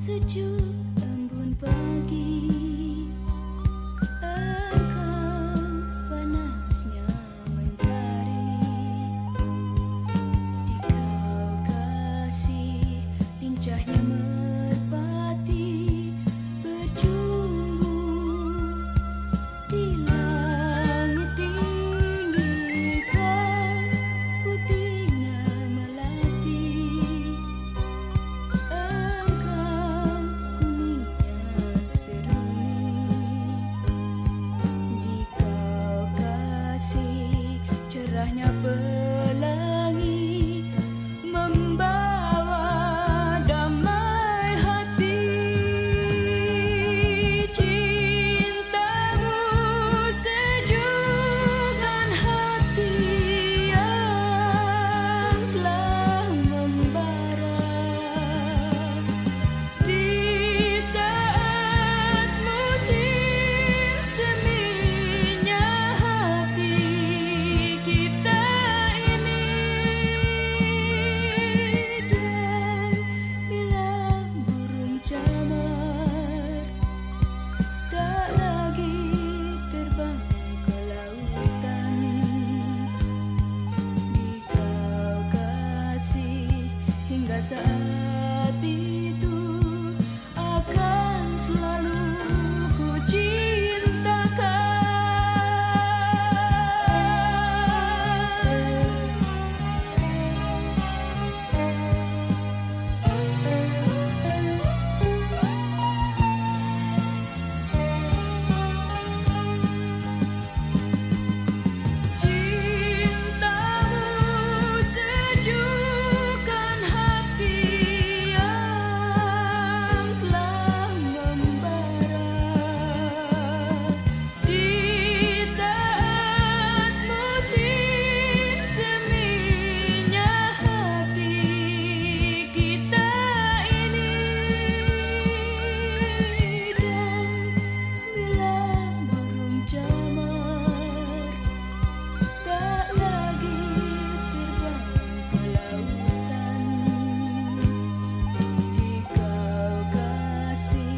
sejuk see. kasih hingga saat así.